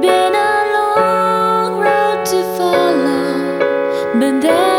been a long road to follow, but there.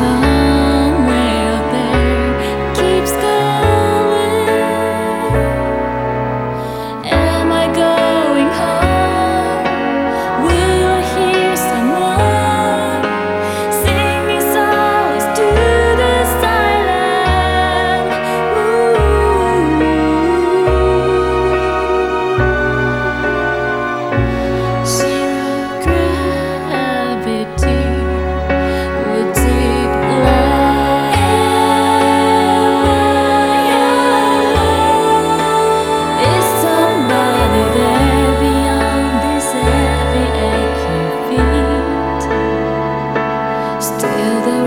sun Still the